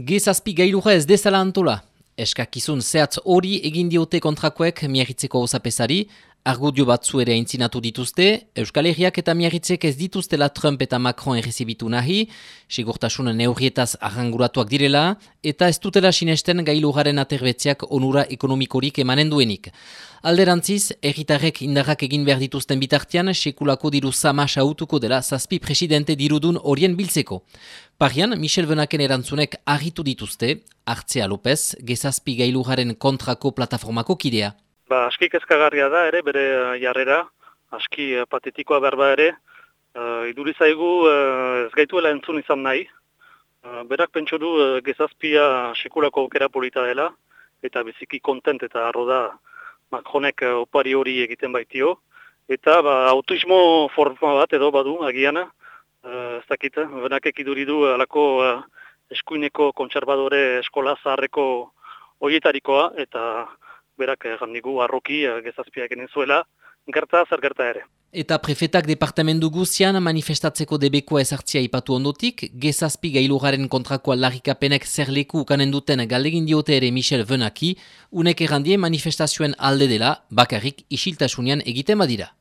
Gezazpi gailura ez dezala antola. Eskakizun zehatz hori egin diote kontrakoek miagitzeko osapesari, argudio batzu ere aintzinatu dituzte, Euskal Herriak eta miagitzek ez dituztela Trump eta Macron errezibitu nahi, sigurtasun neurrietaz arranguratuak direla, eta ez dutela sinesten gailugaren aterbetzeak onura ekonomikorik emanen duenik. Alderantziz, erritarrek indarrak egin behar dituzten bitartean, sekulako diru sama sautuko dela zazpi presidente dirudun horien biltzeko. Parian, Michel Benaken erantzunek argitu dituzte, Artzea López, gezazpi gailugaren kontrako plataformako kidea. Ba, aski kezkagarria da ere, bere uh, jarrera, aski patetikoa berba ere, uh, idurizaigu uh, ez gaituela entzun izan nahi. Uh, berak pentsu du uh, gezazpia sekulako okera polita dela, eta biziki kontent eta arro da Macronek uh, opari hori egiten baitio. Eta ba, autismo forma bat edo badu agian, uh, ez dakit, benak ekiduridu alako uh, eskuineko kontserbadore eskola zaharreko horietarikoa, eta berak errandigu arroki eh, gezazpiak egin zuela, gerta zer gerta ere. Eta prefetak departamendu guztian manifestatzeko debekoa ezartzia ipatu ondotik, gezazpi gailugaren kontrakoa larrikapenek zer leku ukanen duten galdegin diote ere Michel Venaki, unek errandie manifestazioen alde dela, bakarrik isiltasunian egiten badira.